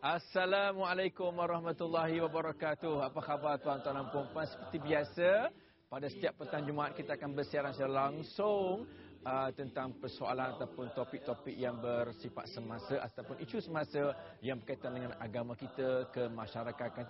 Assalamualaikum warahmatullahi wabarakatuh. Apa khabar tuan-tuan dan puan-puan? Seperti biasa, pada setiap petang Jumaat kita akan bersiaran secara langsung uh, tentang persoalan ataupun topik-topik yang bersifat semasa ataupun isu semasa yang berkaitan dengan agama kita, ke masyarakat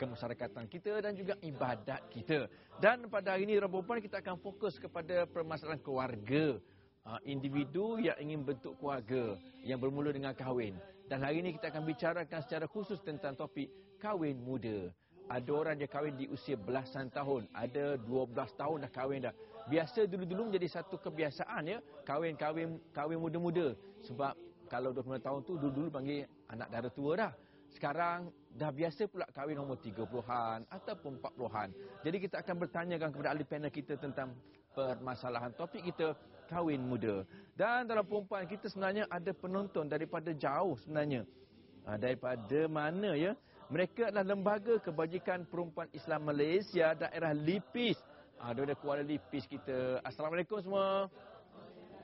kemasyarakatan kita dan juga ibadat kita. Dan pada hari ini, Rabu kita akan fokus kepada permasalahan keluarga. Uh, individu yang ingin bentuk keluarga yang bermula dengan kahwin. Dan hari ini kita akan bicarakan secara khusus tentang topik kahwin muda. Ada orang dia kahwin di usia belasan tahun. Ada 12 tahun dah kahwin dah. Biasa dulu-dulu menjadi satu kebiasaan ya. Kahwin-kahwin kahwin muda-muda. Sebab kalau 20 tahun tu dulu-dulu panggil anak dara tua dah. Sekarang dah biasa pula kahwin nombor 30-an ataupun 40-an. Jadi kita akan bertanyakan kepada ahli panel kita tentang permasalahan topik kita kahwin muda. Dan dalam perempuan kita sebenarnya ada penonton daripada jauh sebenarnya. Ha, daripada mana ya? Mereka adalah lembaga kebajikan perempuan Islam Malaysia daerah Lipis. Ha, daripada Kuala Lipis kita. Assalamualaikum semua.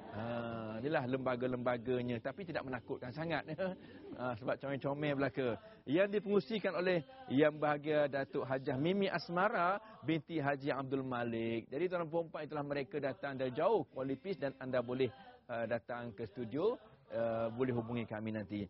Ha, inilah lembaga-lembaganya tapi tidak menakutkan sangat ha, sebab comel-comel belaka. Yang dipengusikan oleh yang bahagia Datuk Hajah Mimi Asmara binti Haji Abdul Malik. Jadi tuan perempuan itulah mereka datang dari jauh kualipis dan anda boleh uh, datang ke studio uh, boleh hubungi kami nanti.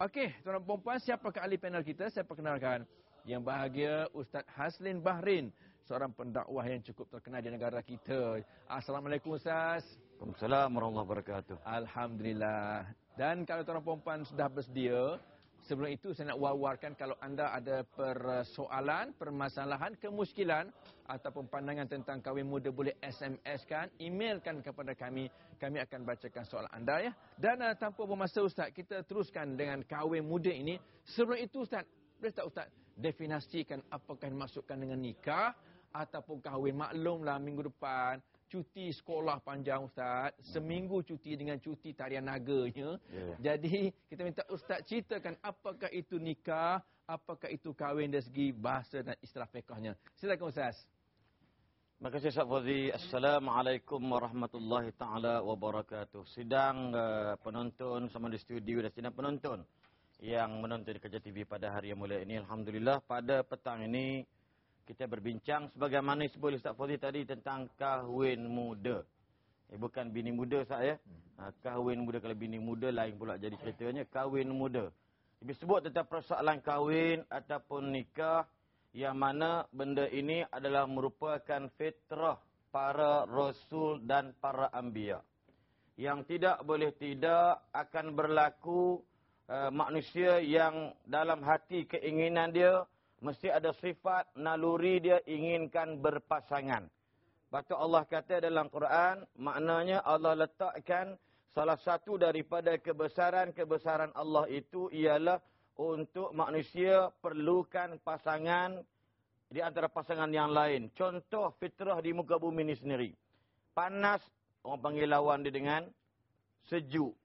Okey, tuan perempuan siapa ke ahli panel kita? Saya perkenalkan yang bahagia Ustaz Haslin Bahrin seorang pendakwah yang cukup terkenal di negara kita. Assalamualaikum Ustaz. Waalaikumsalam warahmatullahi wabarakatuh. Alhamdulillah. Dan kalau tuan perempuan sudah bersedia, sebelum itu saya nak wawarkan kalau anda ada persoalan, permasalahan, kemuskilan ataupun pandangan tentang kahwin muda boleh SMS kan, emailkan kepada kami. Kami akan bacakan soalan anda ya. Dan uh, tanpa bermasa Ustaz, kita teruskan dengan kahwin muda ini. Sebelum itu Ustaz, boleh tak Ustaz definasikan apakah dimaksudkan dengan nikah? ataupun kahwin. Maklumlah minggu depan cuti sekolah panjang Ustaz. Seminggu cuti dengan cuti tarian naganya. Yeah. Jadi kita minta Ustaz ceritakan apakah itu nikah, apakah itu kahwin dari segi bahasa dan istilah fiqahnya. Silakan Ustaz. Terima kasih Ustaz Fauzi. Assalamualaikum warahmatullahi taala wabarakatuh. Sidang uh, penonton sama di studio dan sidang penonton yang menonton di Kerja TV pada hari yang mulia ini. Alhamdulillah pada petang ini kita berbincang sebagaimana sebut Ustaz Fauzi tadi tentang kahwin muda. Eh, bukan bini muda Ustaz ya. Ha, kahwin muda kalau bini muda lain pula jadi ceritanya kahwin muda. Dia sebut tentang persoalan kahwin ataupun nikah yang mana benda ini adalah merupakan fitrah para rasul dan para anbiya. Yang tidak boleh tidak akan berlaku uh, manusia yang dalam hati keinginan dia mesti ada sifat naluri dia inginkan berpasangan. Batu Allah kata dalam Quran, maknanya Allah letakkan salah satu daripada kebesaran-kebesaran Allah itu ialah untuk manusia perlukan pasangan di antara pasangan yang lain. Contoh fitrah di muka bumi ini sendiri. Panas, orang panggil lawan dia dengan sejuk.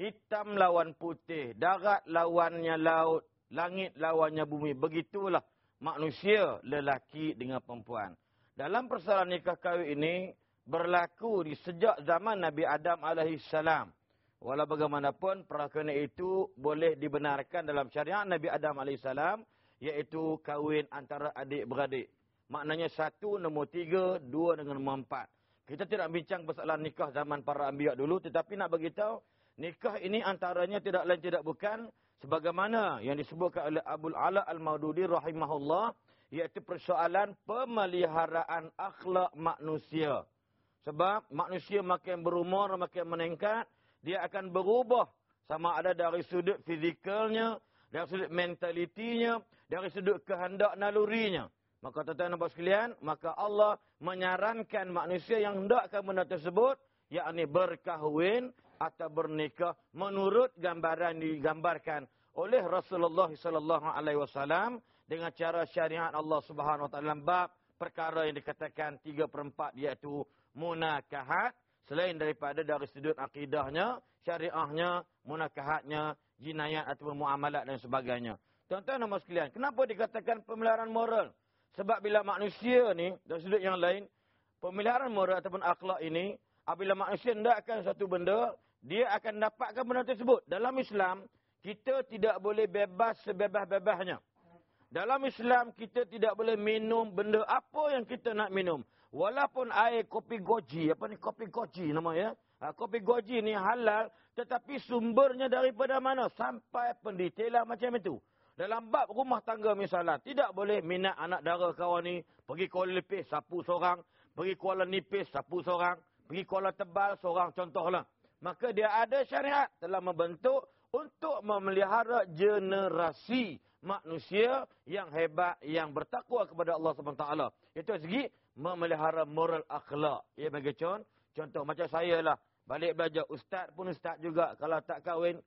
Hitam lawan putih, darat lawannya laut, Langit lawannya bumi. Begitulah manusia lelaki dengan perempuan. Dalam persoalan nikah kahwin ini berlaku di sejak zaman Nabi Adam AS. Walau bagaimanapun perkara itu boleh dibenarkan dalam syariat Nabi Adam AS. Iaitu kahwin antara adik-beradik. Maknanya satu nombor tiga, dua dengan nombor empat. Kita tidak bincang persoalan nikah zaman para ambiak dulu. Tetapi nak beritahu, nikah ini antaranya tidak lain tidak bukan sebagaimana yang disebutkan oleh Abu Ala Al-Maududi rahimahullah iaitu persoalan pemeliharaan akhlak manusia. Sebab manusia makin berumur, makin meningkat, dia akan berubah sama ada dari sudut fizikalnya, dari sudut mentalitinya, dari sudut kehendak nalurinya. Maka tuan-tuan dan sekalian, maka Allah menyarankan manusia yang hendakkan benda tersebut, yakni berkahwin atau bernikah menurut gambaran digambarkan oleh Rasulullah sallallahu alaihi wasallam dengan cara syariat Allah Subhanahu wa taala bab perkara yang dikatakan 3/4 iaitu munakahat. Selain daripada dari sudut akidahnya syariahnya munakahatnya jinayat ataupun muamalat dan sebagainya. Tuan-tuan dan sekalian kenapa dikatakan pemeliharaan moral? Sebab bila manusia ni dari sudut yang lain pemeliharaan moral ataupun akhlak ini apabila manusia hendakkan satu benda dia akan dapatkan benda tersebut. Dalam Islam, kita tidak boleh bebas sebebas-bebasnya. Dalam Islam kita tidak boleh minum benda apa yang kita nak minum. Walaupun air kopi goji, apa ni kopi goji nama ya. Ha, kopi goji ni halal tetapi sumbernya daripada mana? Sampai pendetailan macam itu. Dalam bab rumah tangga misalnya, tidak boleh minat anak dara kawan ni pergi kuala lepis sapu seorang, pergi kuala nipis sapu seorang, pergi kuala tebal seorang contohlah. Maka dia ada syariat telah membentuk untuk memelihara generasi manusia yang hebat, yang bertakwa kepada Allah SWT. Itu segi memelihara moral akhlak. Ya, bagi contoh, contoh macam saya lah. Balik belajar, ustaz pun ustaz juga. Kalau tak kahwin,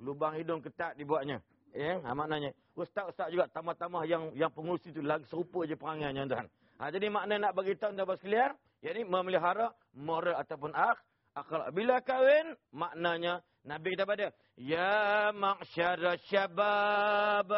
lubang hidung ketat dibuatnya. Ya, ha, maknanya. Ustaz-ustaz juga tambah-tambah yang yang pengurus itu lagi serupa je perangainya. Tuan. Ha, jadi makna nak bagi tahu tuan sekalian, yakni memelihara moral ataupun akh, akhlak. Bila kahwin, maknanya Nabi kata pada, Ya ma'syara syabab,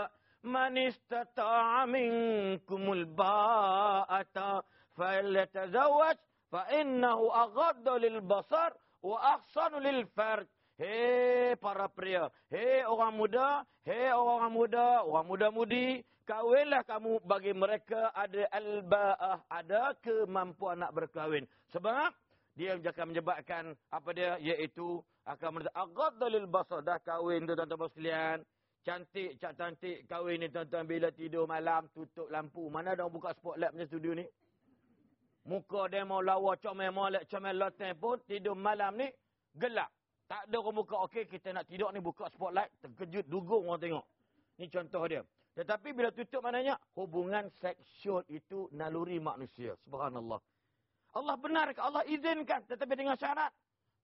man istata'a minkumul ba'ata, fa innahu aghadda lil basar, wa ahsanu lil farj. Hei para pria, hei orang muda, hei orang muda, orang muda-mudi, kawinlah kamu bagi mereka ada al-ba'ah, ada kemampuan nak berkahwin. Sebab dia akan menyebabkan apa dia? Iaitu akan aghadalil basar. Dah kahwin tu tuan-tuan sekalian. Cantik cak cantik kahwin ni tuan-tuan bila tidur malam tutup lampu. Mana ada buka spotlight macam studio ni? Muka dia mau lawa comel molek comel loten pun tidur malam ni gelap. Tak ada orang buka. Okey kita nak tidur ni buka spotlight terkejut dugung orang tengok. Ni contoh dia. Tetapi bila tutup maknanya hubungan seksual itu naluri manusia. Subhanallah Allah benarkan, Allah izinkan. Tetapi dengan syarat.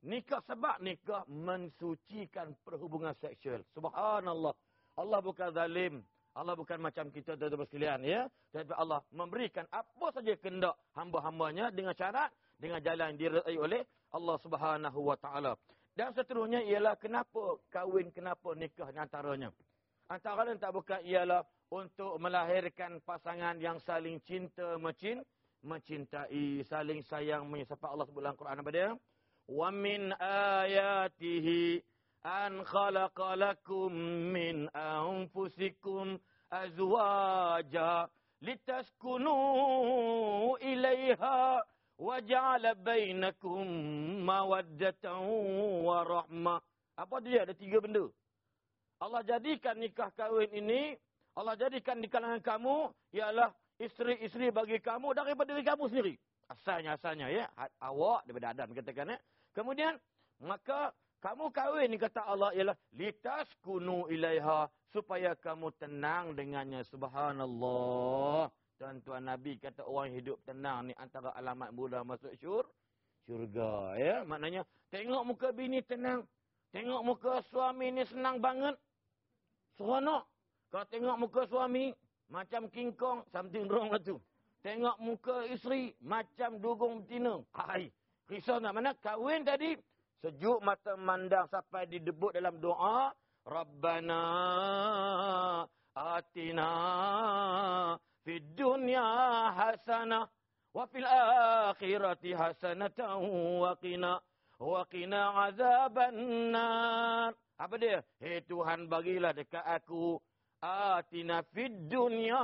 Nikah sebab nikah mensucikan perhubungan seksual. Subhanallah. Allah bukan zalim. Allah bukan macam kita tuan-tuan sekalian. Ya? Tetapi Allah memberikan apa saja kendak hamba-hambanya dengan syarat. Dengan jalan yang dirai oleh Allah subhanahu wa ta'ala. Dan seterusnya ialah kenapa kahwin, kenapa nikah antaranya. Antara lain tak bukan ialah untuk melahirkan pasangan yang saling cinta, mencinta mencintai, saling sayang, menyapa Allah sebut dalam Quran apa dia? Wa min ayatihi an khalaqa lakum min anfusikum azwaja litaskunu ilaiha wa ja'ala bainakum mawaddatan wa rahmah. Apa dia? Ada tiga benda. Allah jadikan nikah kahwin ini, Allah jadikan di kalangan kamu ialah isteri-isteri bagi kamu daripada diri kamu sendiri. Asalnya, asalnya ya. Awak daripada Adam katakan ya. Kemudian, maka kamu kahwin kata Allah ialah litas kunu ilaiha supaya kamu tenang dengannya. Subhanallah. Tuan-tuan Nabi kata orang hidup tenang ni antara alamat mula masuk syur, syurga. Ya, maknanya tengok muka bini tenang. Tengok muka suami ni senang banget. Seronok. Kalau tengok muka suami, macam King Kong, something wrong lah tu. Tengok muka isteri, macam dugong betina. Hai, risau nak mana? Kahwin tadi, sejuk mata mandang sampai didebut dalam doa. Rabbana atina fid dunya hasanah wa fil akhirati hasanatan wa qina wa qina azaban nar. Apa dia? Hei Tuhan bagilah dekat aku atina fid dunya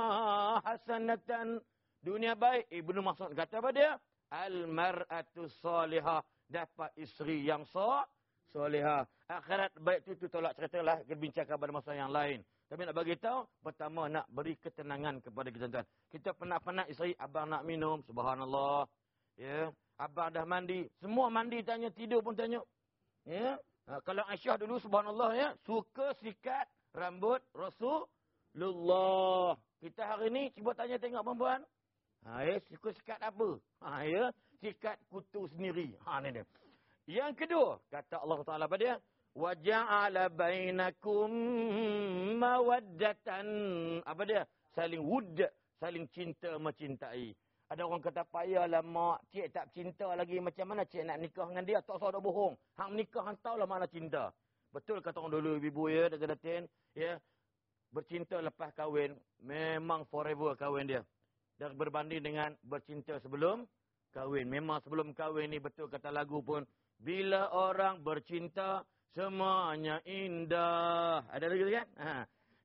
hasanatan. Dunia baik. Ibnu mas'ud kata apa dia? Al mar'atu salihah. Dapat isteri yang so solehah akhirat baik tu tu tolak ceritalah berbincangkan pada masa yang lain. Tapi nak bagi tahu pertama nak beri ketenangan kepada kita tuan. Kita penat-penat isteri abang nak minum. Subhanallah. Ya. Abang dah mandi. Semua mandi tanya. Tidur pun tanya. Ya. Ha, kalau Aisyah dulu subhanallah ya. Suka sikat rambut Rasulullah. Kita hari ni cuba tanya tengok perempuan. Ha, ya, suka sikat apa? Ha, ya, sikat kutu sendiri. Ha, ni dia. Yang kedua, kata Allah Taala pada dia, wa ja'ala bainakum mawaddatan. Apa dia? Saling wud, saling cinta mencintai. Ada orang kata payahlah mak, cik tak cinta lagi macam mana cik nak nikah dengan dia? Tak usah dah bohong. Hang nikah hang tahulah mana cinta. Betul kata orang dulu ibu ya, datin ya. Bercinta lepas kahwin memang forever kahwin dia. Dan berbanding dengan bercinta sebelum kahwin. Memang sebelum kahwin ni betul kata lagu pun bila orang bercinta Semuanya indah. Ada lagi kan? Ha.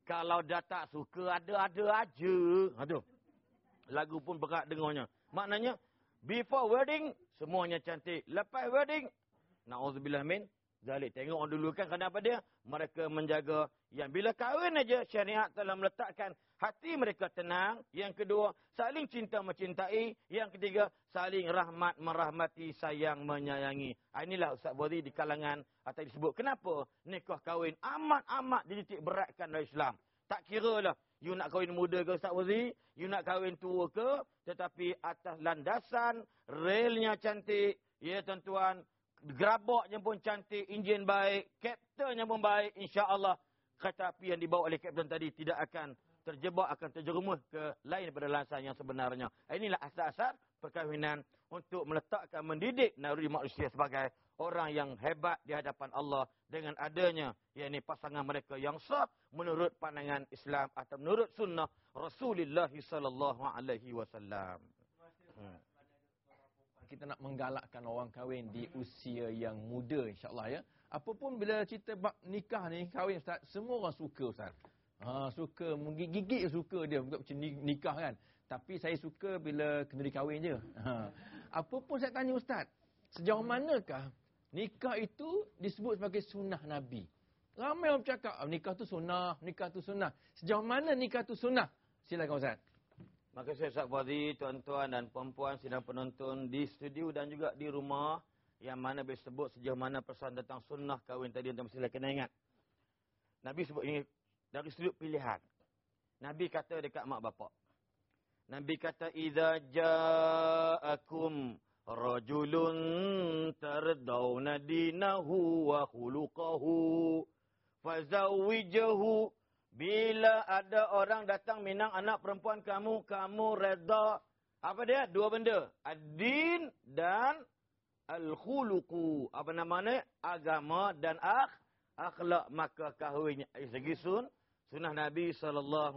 Kalau dah tak suka, ada-ada aja. Ha, tu. Lagu pun berat dengarnya. Maknanya, before wedding, semuanya cantik. Lepas wedding, na'udzubillah min, Zalik tengok dulu kan kenapa dia? Mereka menjaga yang bila kahwin aja syariat telah meletakkan hati mereka tenang. Yang kedua, saling cinta mencintai. Yang ketiga, saling rahmat merahmati, sayang menyayangi. Ah, inilah Ustaz Bodi di kalangan atau disebut. Kenapa nikah kahwin amat-amat dititik beratkan oleh Islam? Tak kira lah. You nak kahwin muda ke Ustaz Wazi? You nak kahwin tua ke? Tetapi atas landasan, relnya cantik. Ya tuan-tuan, gerabaknya pun cantik, enjin baik, kaptennya pun baik, insya-Allah kereta api yang dibawa oleh kapten tadi tidak akan terjebak akan terjerumus ke lain daripada lansan yang sebenarnya. Inilah asas-asas perkahwinan untuk meletakkan mendidik naluri manusia sebagai orang yang hebat di hadapan Allah dengan adanya yakni pasangan mereka yang sah menurut pandangan Islam atau menurut sunnah Rasulullah sallallahu alaihi wasallam. Kita nak menggalakkan orang kahwin di usia yang muda insyaAllah ya. Apapun bila cerita bab nikah ni, kahwin Ustaz, semua orang suka Ustaz. Ha, suka, menggigit suka dia untuk macam nikah kan. Tapi saya suka bila kena dikahwin je. Ha. Apapun saya tanya Ustaz, sejauh manakah nikah itu disebut sebagai sunnah Nabi? Ramai orang cakap, ah, nikah tu sunnah, nikah tu sunnah. Sejauh mana nikah tu sunnah? Silakan Ustaz. Maka saya Fadhi, tuan-tuan dan perempuan sidang penonton di studio dan juga di rumah yang mana boleh sebut sejauh mana persoalan tentang sunnah kahwin tadi untuk mesti kena ingat. Nabi sebut ini dari sudut pilihan. Nabi kata dekat mak bapak. Nabi kata idza ja'akum rajulun tardawna dinahu wa khuluquhu fazawwijuhu bila ada orang datang minang anak perempuan kamu, kamu reda. Apa dia? Dua benda. Ad-din dan al-khuluku. Apa namanya? Agama dan akh, akhlak. Maka kahwin segi sun. Sunnah Nabi SAW.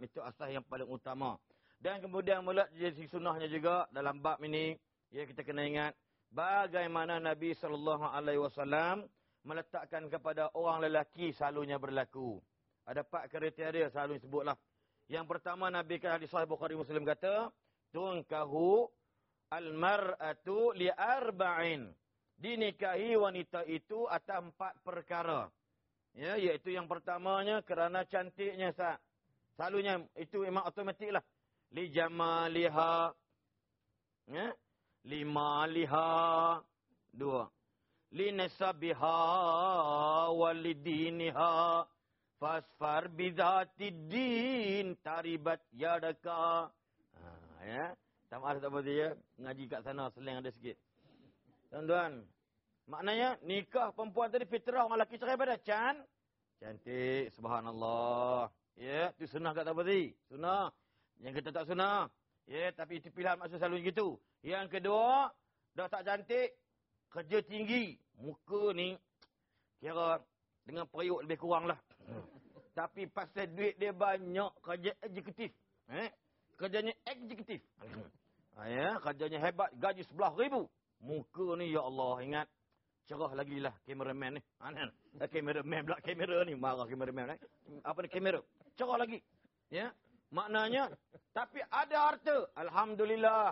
Itu asas yang paling utama. Dan kemudian mula jadi sunnahnya juga dalam bab ini. Ya kita kena ingat. Bagaimana Nabi SAW meletakkan kepada orang lelaki selalunya berlaku. Ada empat kriteria selalu disebutlah. Yang pertama Nabi kan hadis sahih Bukhari Muslim kata, "Tunkahu al-mar'atu li arba'in." Dinikahi wanita itu atas empat perkara. Ya, iaitu yang pertamanya kerana cantiknya sah. Selalunya itu memang automatiklah. Li jamaliha. Ya. Lima liha. Dua. Li nasabiha walidiniha. Fasfar bidhatidin taribat yadaka. Ha, ya. Tak maaf tak boleh ya. Ngaji kat sana seling ada sikit. Tuan-tuan. Maknanya nikah perempuan tadi fitrah orang lelaki cerai pada can. Cantik. Subhanallah. Ya. Itu sunnah kat boleh. Sunnah. Yang kita tak sunnah. Ya. Tapi itu pilihan maksud selalu begitu. Yang kedua. Dah tak cantik. Kerja tinggi. Muka ni. Kira dengan periuk lebih kurang lah. Tapi pasal duit dia banyak kerja eksekutif. Eh? Kerjanya eksekutif. Ha, ya, kerjanya hebat, gaji sebelah ribu. Muka ni, ya Allah, ingat. Cerah lagi lah kameraman ni. Ha, eh, kameraman pula, kamera ni. Marah kameraman. Eh? Apa ni kamera? Cerah lagi. Ya, Maknanya, tapi ada harta. Alhamdulillah.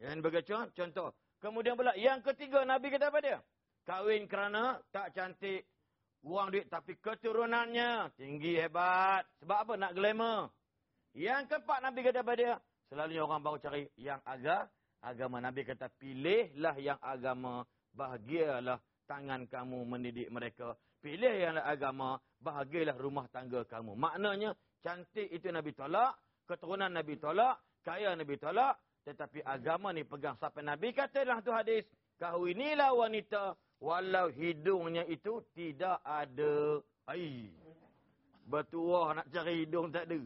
Yang begitu, contoh. Kemudian pula, yang ketiga, Nabi kata apa dia? Kahwin kerana tak cantik, Uang duit tapi keturunannya tinggi hebat. Sebab apa? Nak glamour. Yang keempat Nabi kata pada dia. Selalunya orang baru cari yang agak. Agama Nabi kata pilihlah yang agama. Bahagialah tangan kamu mendidik mereka. Pilih yang agama. Bahagialah rumah tangga kamu. Maknanya cantik itu Nabi tolak. Keturunan Nabi tolak. Kaya Nabi tolak. Tetapi agama ni pegang. Sampai Nabi kata dalam tu hadis. Kahwinilah wanita Walau hidungnya itu tidak ada. Ai. Bertuah nak cari hidung tak ada.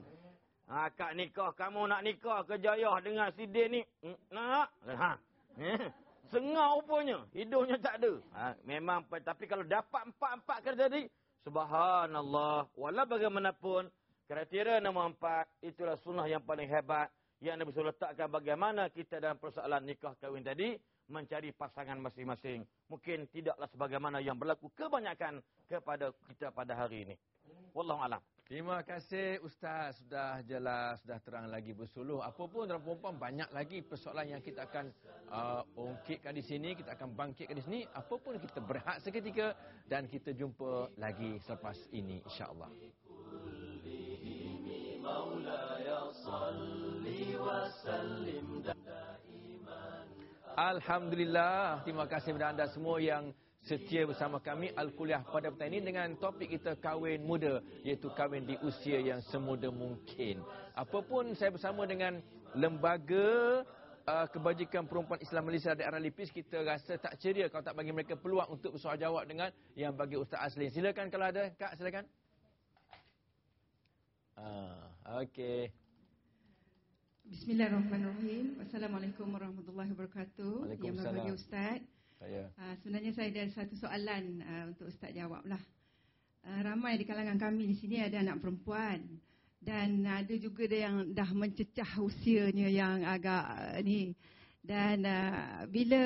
Ha, akad nikah. Kamu nak nikah ke jayah dengan si Din ni? Hmm, nak? Ha. Eh, Sengau rupanya. Hidungnya tak ada. Ha, memang. Tapi kalau dapat empat-empat kata tadi. Subhanallah. Walau bagaimanapun. Kriteria nombor empat. Itulah sunnah yang paling hebat. Yang Nabi SAW letakkan bagaimana kita dalam persoalan nikah kahwin tadi mencari pasangan masing-masing. Mungkin tidaklah sebagaimana yang berlaku kebanyakan kepada kita pada hari ini. Wallahu alam. Terima kasih Ustaz sudah jelas, sudah terang lagi bersuluh. Apapun dalam perempuan banyak lagi persoalan yang kita akan uh, ungkitkan di sini, kita akan bangkitkan di sini. Apapun kita berehat seketika dan kita jumpa lagi selepas ini insya-Allah. Alhamdulillah, terima kasih kepada anda semua yang setia bersama kami Al-Kuliah pada petang ini dengan topik kita kahwin muda iaitu kahwin di usia yang semuda mungkin. Apapun saya bersama dengan lembaga uh, kebajikan perempuan Islam Malaysia di Lipis kita rasa tak ceria kalau tak bagi mereka peluang untuk bersoal jawab dengan yang bagi Ustaz Aslin. Silakan kalau ada Kak silakan. Ah, okey. Bismillahirrahmanirrahim. Assalamualaikum warahmatullahi wabarakatuh. Yang berbahagia Ustaz. Saya. Uh, sebenarnya saya ada satu soalan uh, untuk Ustaz jawablah. Uh, ramai di kalangan kami di sini ada anak perempuan dan ada juga dia yang dah mencecah usianya yang agak uh, ni. Dan uh, bila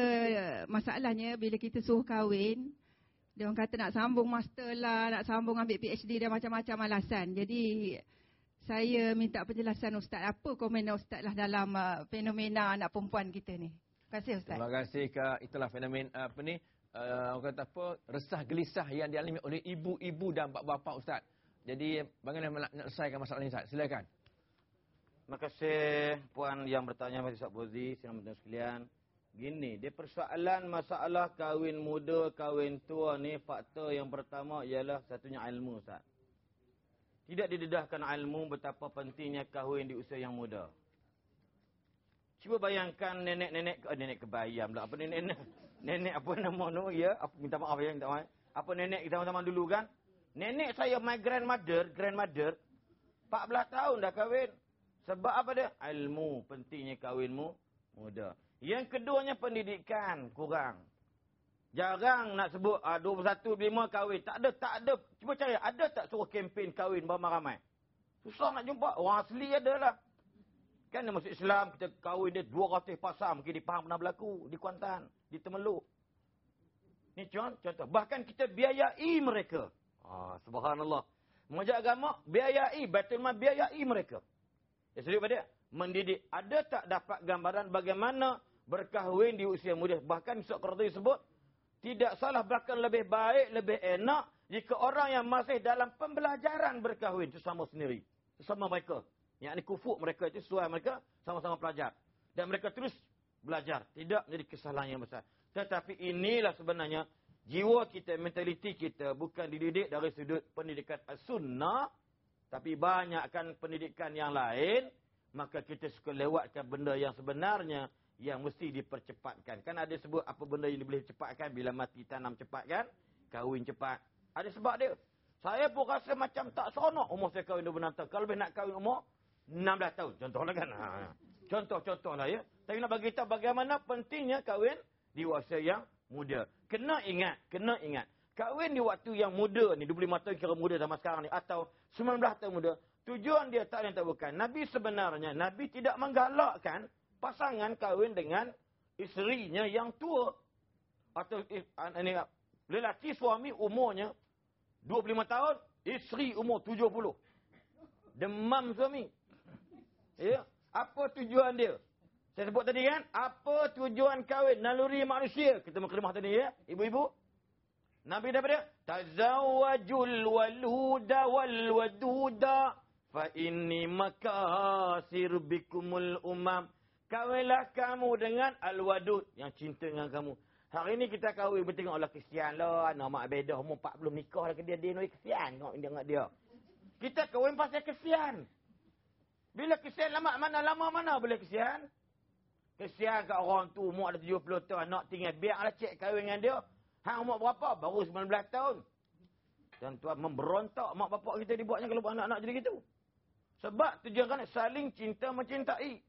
masalahnya bila kita suruh kahwin, dia orang kata nak sambung master lah, nak sambung ambil PhD dan macam-macam alasan. Jadi saya minta penjelasan Ustaz. Apa komen Ustaz lah dalam uh, fenomena anak perempuan kita ni? Terima kasih Ustaz. Terima kasih Kak. Itulah fenomen apa ni? Uh, orang kata apa? Resah gelisah yang dialami oleh ibu-ibu dan bapa-bapa Ustaz. Jadi bagaimana nak selesaikan masalah ini Ustaz? Silakan. Terima kasih puan yang bertanya Masih Ustaz Bozi, sinar mendengar sekalian. Gini, dia persoalan masalah kahwin muda, kahwin tua ni faktor yang pertama ialah satunya ilmu Ustaz. Tidak didedahkan ilmu betapa pentingnya kahwin di usia yang muda. Cuba bayangkan nenek-nenek, oh, nenek kebayam lah. Apa nenek-nenek? Nenek apa nama tu? Ya, apa, minta maaf ya, minta maaf. Apa nenek kita zaman dulu kan? Nenek saya, my grandmother, grandmother, 14 tahun dah kahwin. Sebab apa dia? Ilmu, pentingnya kahwinmu muda. Yang keduanya pendidikan, kurang. Jarang nak sebut ah, 21, 5 kahwin. Tak ada, tak ada. Cuba cari, ada tak suruh kempen kahwin beramai-ramai? Susah nak jumpa. Orang asli ada lah. Kan dia masuk Islam, kita kahwin dia 200 pasang. Mungkin di Pahang pernah berlaku. Di Kuantan, di Temeluk. Ni contoh. Bahkan kita biayai mereka. Ah, subhanallah. Mengajar agama, biayai. Betul mah biayai mereka. Ya, sedih pada mendidik. Ada tak dapat gambaran bagaimana berkahwin di usia muda? Bahkan Yusuf Qardi sebut, tidak salah bahkan lebih baik, lebih enak jika orang yang masih dalam pembelajaran berkahwin. Itu sama sendiri. Itu sama mereka. Yang ini kufuk mereka itu sesuai mereka sama-sama pelajar. Dan mereka terus belajar. Tidak menjadi kesalahan yang besar. Tetapi inilah sebenarnya jiwa kita, mentaliti kita bukan dididik dari sudut pendidikan sunnah. Tapi banyakkan pendidikan yang lain. Maka kita suka lewatkan benda yang sebenarnya yang mesti dipercepatkan. Kan ada sebut apa benda yang boleh cepatkan bila mati tanam cepat kan? Kahwin cepat. Ada sebab dia. Saya pun rasa macam tak seronok umur saya kahwin 26 tahun. Kalau lebih nak kahwin umur 16 tahun. Contohlah kan. Ha. Contoh-contoh lah ya. Tapi nak bagi tahu bagaimana pentingnya kahwin di usia yang muda. Kena ingat, kena ingat. Kahwin di waktu yang muda ni, 25 tahun kira muda zaman sekarang ni. Atau 19 tahun muda. Tujuan dia tak yang tak bukan. Nabi sebenarnya, Nabi tidak menggalakkan pasangan kahwin dengan isterinya yang tua. Atau ini, lelaki suami umurnya 25 tahun, isteri umur 70. Demam suami. Ya, apa tujuan dia? Saya sebut tadi kan, apa tujuan kahwin naluri manusia? Kita mukadimah tadi ya, ibu-ibu. Nabi daripada tazawwajul waluda wal waduda fa inni makasir bikumul umam. Kahwinlah kamu dengan al-wadud yang cinta dengan kamu. Hari ini kita kahwin bertengok Allah kesian lah. Nama bedah umur 40 nikah lah ke dia. Dia kesian tengok dia dengan dia. Kita kahwin pasal kesian. Bila kesian lama mana, lama mana boleh kesian? Kesian kat orang tu umur ada 70 tahun, nak tinggal. Biarlah cek kahwin dengan dia. Hang umur berapa? Baru 19 tahun. Dan tuan memberontak mak bapak kita dibuatnya kalau anak-anak jadi gitu. Sebab tujuan kan saling cinta mencintai.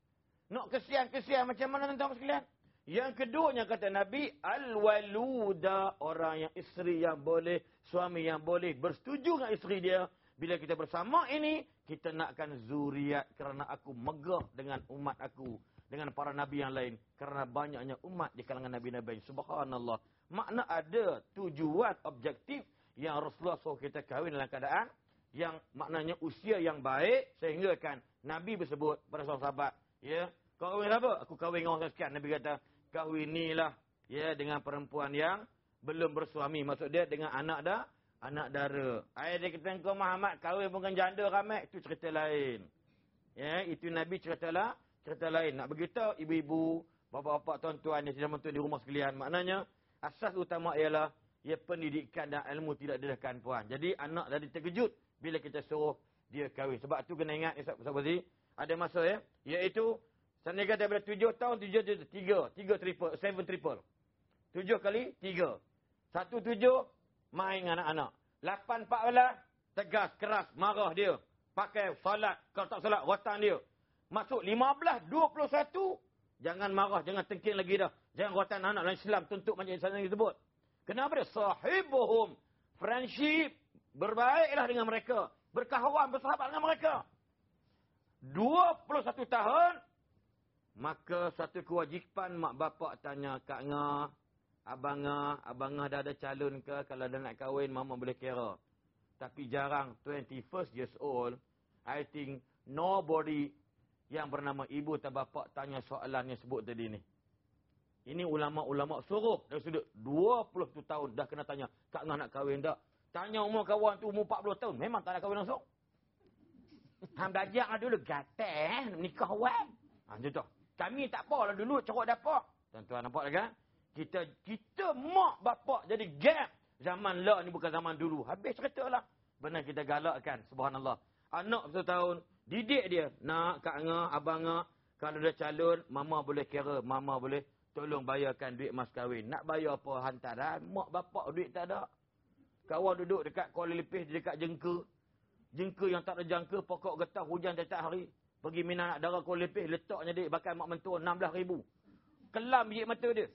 Nak kesian-kesian macam mana tuan-tuan sekalian? Yang keduanya kata Nabi, Al-Waluda. Orang yang isteri yang boleh, suami yang boleh bersetuju dengan isteri dia. Bila kita bersama ini, kita nakkan zuriat kerana aku megah dengan umat aku. dengan para nabi yang lain kerana banyaknya umat di kalangan nabi-nabi. Subhanallah. Makna ada tujuan objektif yang Rasulullah suruh kita kahwin dalam keadaan yang maknanya usia yang baik sehingga kan Nabi bersebut pada sahabat, ya, kahwin apa? Aku kahwin dengan orang sekian. Nabi kata, kahwinilah ya dengan perempuan yang belum bersuami. Maksud dia dengan anak dah, anak dara. Ayat dia kata, kau Muhammad kahwin dengan janda ramai, itu cerita lain. Ya, itu Nabi cerita lah, cerita lain. Nak beritahu ibu-ibu, bapa-bapa, tuan-tuan yang sedang menonton di rumah sekalian. Maknanya, asas utama ialah ya pendidikan dan ilmu tidak dedahkan puan. Jadi anak tadi terkejut bila kita suruh dia kahwin. Sebab tu kena ingat, Ustaz Fazi, ada masa ya, iaitu, saya daripada tujuh tahun, tujuh, tujuh, tiga, tiga triple, seven triple. Tujuh kali, tiga. Satu tujuh, main anak-anak. Lapan, empat belas, tegas, keras, marah dia. Pakai salat, kalau tak salat, rotan dia. Masuk lima belas, dua puluh satu, jangan marah, jangan tengking lagi dah. Jangan rotan anak dalam Islam, tuntut macam yang disebut. Kenapa dia? Sahibuhum. Friendship. Berbaiklah dengan mereka. Berkawan, bersahabat dengan mereka. 21 tahun. Maka satu kewajipan mak bapak tanya Kak Nga, Abang Nga, Abang Nga dah ada calon ke? Kalau dah nak kahwin, mama boleh kira. Tapi jarang, 21st years old, I think nobody yang bernama ibu atau bapak tanya soalan yang sebut tadi ni. Ini ulama-ulama suruh dari sudut 20 tahun dah kena tanya. Kak Nga nak kahwin tak? Tanya umur kawan tu umur 40 tahun. Memang tak nak kahwin langsung. Hang belajar lah dulu. Gatal eh. Nikah awal. Ha, tu. Kami tak apa lah dulu. Ceruk dapat. Tuan-tuan nampak kan? Kita kita mak bapak jadi gap. Zaman lah ni bukan zaman dulu. Habis cerita lah. Benar kita galakkan. Subhanallah. Anak satu tahun. Didik dia. Nak, Kak Nga, Abang Nga. Kalau dia calon, Mama boleh kira. Mama boleh tolong bayarkan duit mas kahwin. Nak bayar apa hantaran. Mak bapak duit tak ada. Kawan duduk dekat Kuala Lepih, dekat jengka. Jengka yang tak ada jangka, pokok getah, hujan tiap hari. Pergi minat nak darah Kuala Lepih, letaknya dia bakal mak mentua RM16,000. Kelam biji mata dia.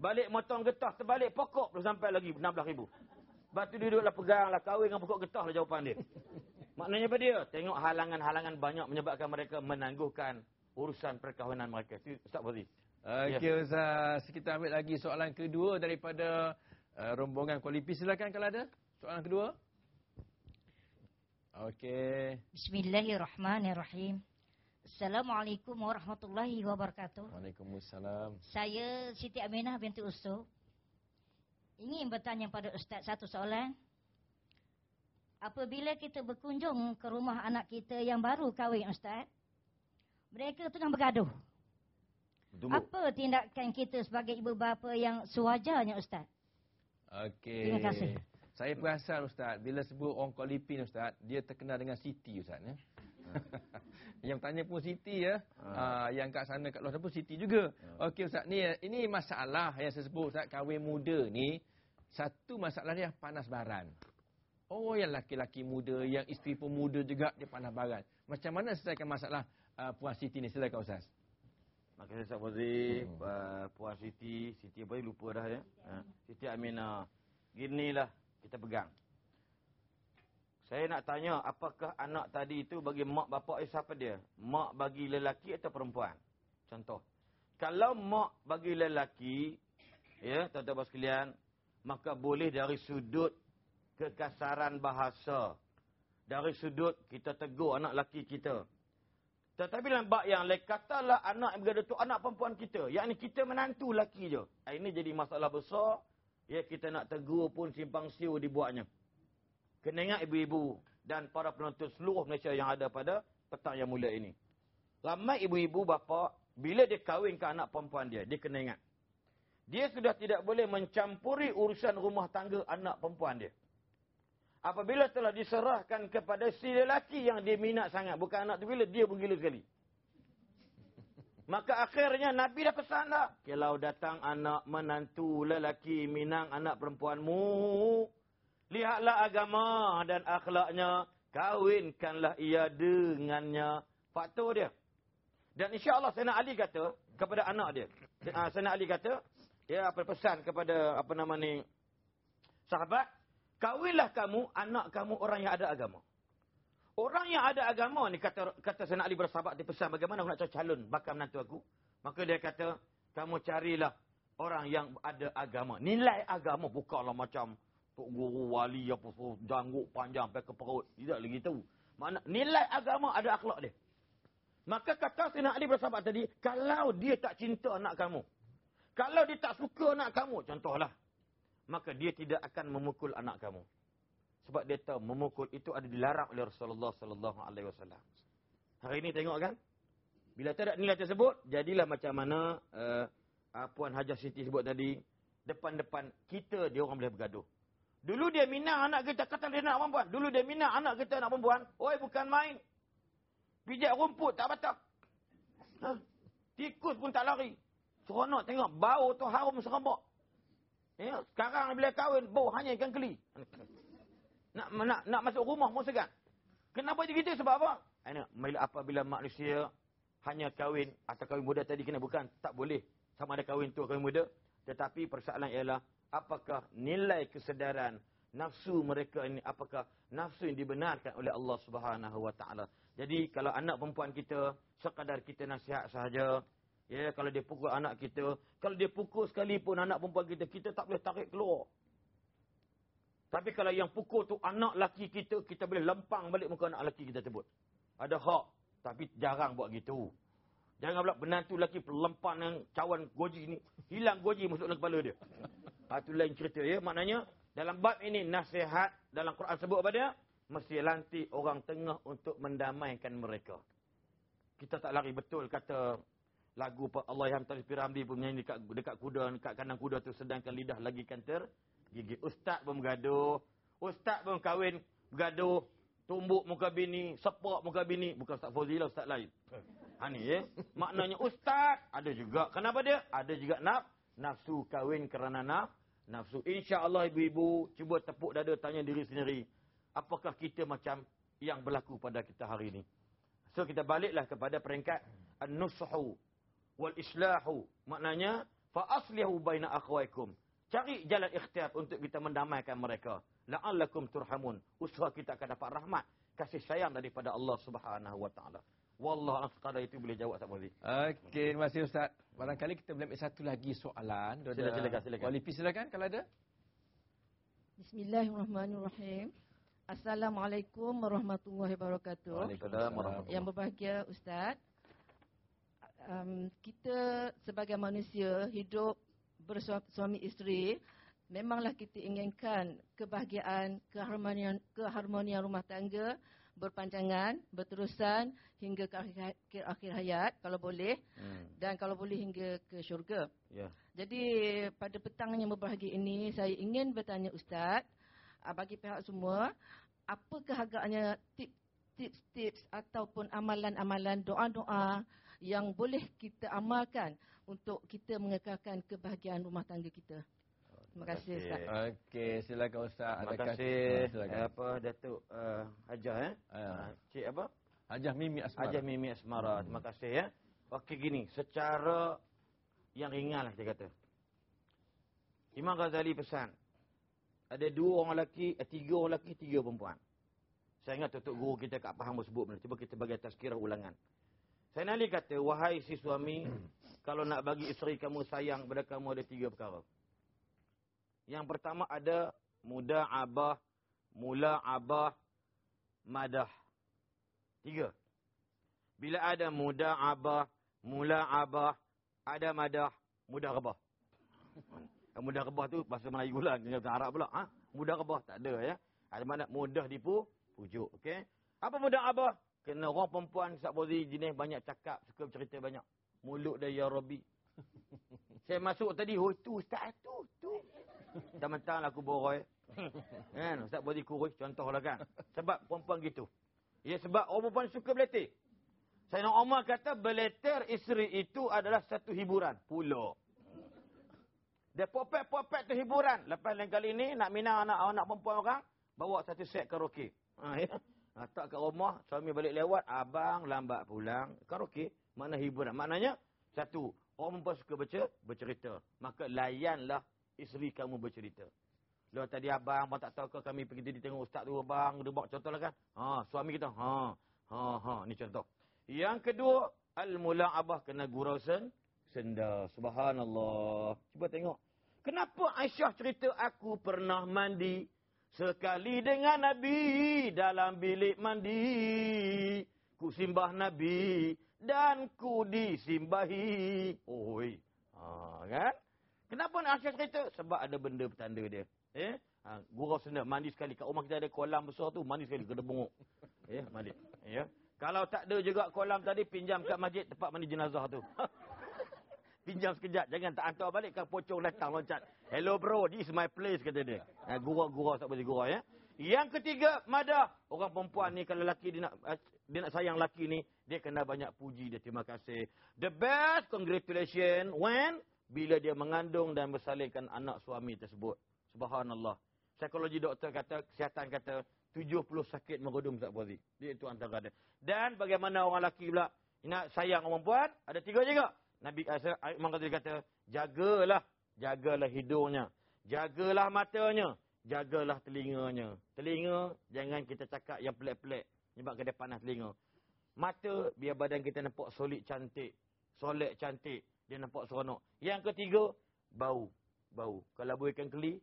Balik motong getah, terbalik pokok tu sampai lagi RM16,000. Lepas tu duduklah pegang lah, kahwin dengan pokok getah lah jawapan dia. Maknanya apa dia? Tengok halangan-halangan banyak menyebabkan mereka menangguhkan urusan perkahwinan mereka. Ustaz Fazli. Okey ya. Ustaz, kita ambil lagi soalan kedua daripada uh, rombongan kualipi silakan kalau ada soalan kedua. Okey. Bismillahirrahmanirrahim. Assalamualaikum warahmatullahi wabarakatuh. Waalaikumsalam. Saya Siti Aminah binti Usu. Ingin bertanya pada Ustaz satu soalan. Apabila kita berkunjung ke rumah anak kita yang baru kahwin Ustaz, mereka tengah bergaduh. Tunggu. Apa tindakan kita sebagai ibu bapa yang sewajarnya Ustaz? Okey. Terima kasih. Saya perasan Ustaz, bila sebut orang Kolipin Ustaz, dia terkenal dengan Siti Ustaz. Ya? yang tanya pun Siti ya. Ha. Yang kat sana kat luar pun Siti juga. Ha. Okey Ustaz, ni ini masalah yang saya sebut Ustaz, kahwin muda ni. Satu masalah yang panas baran. Oh yang laki-laki muda, yang isteri pun muda juga, dia panas baran. Macam mana selesaikan masalah uh, Puan Siti ni? Silakan Ustaz. Terima kasih Ustaz Fazli, hmm. uh, Puan Siti, Siti apa lupa dah ya. Ha. Siti Aminah. Ginilah kita pegang. Saya nak tanya, apakah anak tadi itu bagi mak bapak eh, siapa dia? Mak bagi lelaki atau perempuan? Contoh. Kalau mak bagi lelaki, ya, tuan-tuan sekalian, maka boleh dari sudut kekasaran bahasa. Dari sudut kita tegur anak lelaki kita. Tetapi bab yang lain, katalah anak yang berada tu anak perempuan kita. Yang ni kita menantu lelaki je. Ah, ini jadi masalah besar. Ya, kita nak tegur pun simpang siu dibuatnya. Kena ingat ibu-ibu dan para penonton seluruh Malaysia yang ada pada petang yang mulia ini. Ramai ibu-ibu bapa, bila dia kahwinkan anak perempuan dia, dia kena ingat. Dia sudah tidak boleh mencampuri urusan rumah tangga anak perempuan dia. Apabila telah diserahkan kepada si lelaki yang dia minat sangat. Bukan anak tu gila, dia pun gila sekali. Maka akhirnya Nabi dah pesan dah. Kalau datang anak menantu lelaki minang anak perempuanmu. Lihatlah agama dan akhlaknya. Kawinkanlah ia dengannya. Faktor dia. Dan insya Allah Sayyidina Ali kata kepada anak dia. Ah, Sayyidina Ali kata. Ya apa pesan kepada apa nama ni. Sahabat. Kawinlah kamu, anak kamu orang yang ada agama. Orang yang ada agama ni kata kata Sayyidina Ali bersahabat dia pesan bagaimana aku nak cari calon bakal menantu aku. Maka dia kata kamu carilah orang yang ada agama. Nilai agama bukanlah macam tok guru wali apa janggut panjang sampai ke perut. Tidak lagi tahu. Mana nilai agama ada akhlak dia. Maka kata Sayyidina Ali bersahabat tadi, kalau dia tak cinta anak kamu, kalau dia tak suka anak kamu, contohlah, maka dia tidak akan memukul anak kamu. Sebab dia tahu memukul itu ada dilarang oleh Rasulullah sallallahu alaihi wasallam. Hari ini tengok kan? Bila tak ada nilai tersebut, jadilah macam mana uh, Puan Hajah Siti sebut tadi, depan-depan kita dia orang boleh bergaduh. Dulu dia minang anak kita, kata dia nak perempuan. Dulu dia minang anak kita nak perempuan. Oi, bukan main. Pijak rumput, tak batak. Ha? Tikus pun tak lari. Seronok tengok, bau tu harum serabak. Ya, sekarang bila kahwin, bau hanya ikan keli. Nak nak nak masuk rumah pun segan. Kenapa dia gitu? Sebab apa? Ini, apabila manusia hanya kahwin atau kahwin muda tadi kena bukan tak boleh sama ada kahwin tua kahwin muda tetapi persoalan ialah apakah nilai kesedaran nafsu mereka ini apakah nafsu yang dibenarkan oleh Allah Subhanahu wa taala jadi kalau anak perempuan kita sekadar kita nasihat sahaja ya kalau dia pukul anak kita kalau dia pukul sekalipun anak perempuan kita kita tak boleh tarik keluar tapi kalau yang pukul tu anak laki kita, kita boleh lempang balik muka anak laki kita sebut. Ada hak. Tapi jarang buat gitu. Jangan pula menantu laki pelempang yang cawan goji ni. Hilang goji masuk dalam kepala dia. Itu lain cerita ya. Maknanya dalam bab ini nasihat dalam Quran sebut apa dia? Mesti lantik orang tengah untuk mendamaikan mereka. Kita tak lari betul kata lagu Allah yang Tarif Piramdi pun menyanyi dekat, dekat kuda, dekat kandang kuda tu sedangkan lidah lagi kan ter, gigi. Ustaz pun bergaduh. Ustaz pun kahwin bergaduh. Tumbuk muka bini, sepak muka bini. Bukan Ustaz Fauzi lah, Ustaz lain. Ha ni ya. Maknanya Ustaz ada juga. Kenapa dia? Ada juga naf, nafsu kahwin kerana naf, nafsu. Insya Allah ibu-ibu cuba tepuk dada tanya diri sendiri. Apakah kita macam yang berlaku pada kita hari ini? So kita baliklah kepada peringkat an-nushu wal islahu. Maknanya fa aslihu baina akhwaikum. Cari jalan ikhtiar untuk kita mendamaikan mereka. La'allakum turhamun. Usaha kita akan dapat rahmat. Kasih sayang daripada Allah subhanahu wa ta'ala. Wallah sekadar itu boleh jawab tak boleh. Okey, terima kasih Ustaz. Barangkali kita boleh ambil satu lagi soalan. Silakan, silakan, silakan. Walipi silakan kalau ada. Bismillahirrahmanirrahim. Assalamualaikum warahmatullahi wabarakatuh. Waalaikumsalam. Yang berbahagia Ustaz. Um, kita sebagai manusia hidup bersuami isteri, memanglah kita inginkan kebahagiaan, keharmonian, keharmonian rumah tangga berpanjangan, berterusan hingga ke akhir, ke akhir hayat kalau boleh hmm. dan kalau boleh hingga ke syurga. Yeah. Jadi pada petang yang berbahagia ini saya ingin bertanya Ustaz ah, bagi pihak semua apakah agaknya tips-tips ataupun amalan-amalan doa-doa yang boleh kita amalkan untuk kita mengekalkan kebahagiaan rumah tangga kita. Terima kasih Ustaz. Okey, silakan Ustaz. Terima kasih. Silakan. Apa Datuk uh, Hajah eh? Uh, Cik apa? Hajah Mimi Asmara. Hajah Mimi Asmara. Terima kasih ya. Okey gini, secara yang ringan lah dia kata. Imam Ghazali pesan. Ada dua orang lelaki, eh, tiga orang lelaki, tiga perempuan. Saya ingat Tutup Guru kita kat Pahang bersebut. Cuba kita bagi tazkirah ulangan. Saya Nali kata, wahai si suami, kalau nak bagi isteri kamu sayang kepada kamu ada tiga perkara. Yang pertama ada muda abah, mula abah, madah. Tiga. Bila ada muda abah, mula abah, ada madah, mudah rebah. mudah rebah tu bahasa Melayu lah, bahasa Arab pula. Ha? Mudah rebah tak ada ya. Ada mana mudah dipu, pujuk. Okay? Apa mudah abah? Kena orang perempuan Sakbozi jenis banyak cakap, suka bercerita banyak. Mulut dia ya Rabbi. Saya masuk tadi, oh tu ustaz tu, tu. Mentang-mentang aku boroi. kan, Ustaz Bozi kurus contohlah kan. Sebab perempuan gitu. Ya sebab orang perempuan suka beletir. Saya nak Omar kata beletir isteri itu adalah satu hiburan. Pula. Dia popek-popek tu hiburan. Lepas lain kali ni nak minang anak-anak perempuan orang, bawa satu set karaoke. Ha, ya. Tak kat rumah, suami balik lewat, abang lambat pulang. Karaoke, mana hiburan. Maknanya, satu, orang perempuan suka baca, bercerita. Maka layanlah isteri kamu bercerita. Lo tadi abang, abang tak tahu ke kami pergi di tengok ustaz tu abang. Dia buat contoh lah kan. Ha, suami kita. Ha, ha, ha. Ni contoh. Yang kedua, al-mula'abah kena gurau sen, senda. Subhanallah. Cuba tengok. Kenapa Aisyah cerita aku pernah mandi sekali dengan Nabi dalam bilik mandi. Ku simbah Nabi dan ku disimbahi. Oi. Ha, kan? Kenapa nak Aisyah cerita? Sebab ada benda petanda dia. Eh? Ha, gurau senda mandi sekali kat rumah kita ada kolam besar tu mandi sekali kena bengok. Eh, mandi. Ya. Kalau tak ada juga kolam tadi pinjam kat masjid tempat mandi jenazah tu. pinjam sekejap jangan tak hantar balik kan pocong datang loncat. Hello bro, this is my place kata dia. Ha, gurau-gurau tak boleh gurau ya. Yang ketiga, madah. Orang perempuan ni kalau lelaki dia nak eh, dia nak sayang lelaki ni, dia kena banyak puji dia terima kasih. The best congratulations when bila dia mengandung dan bersalinkan anak suami tersebut. Subhanallah. Psikologi doktor kata, kesihatan kata, 70 sakit mengodum tak. Dia itu antara dia. Dan bagaimana orang lelaki pula nak sayang orang perempuan, ada tiga juga. Nabi Imam Ghazali kata, jagalah, jagalah hidungnya, jagalah matanya, jagalah telinganya. Telinga, jangan kita cakap yang pelik-pelik. Sebab kita panas telinga. Mata, biar badan kita nampak solid cantik. Solid cantik. Dia nampak seronok. Yang ketiga, bau. Bau. Kalau bau ikan keli,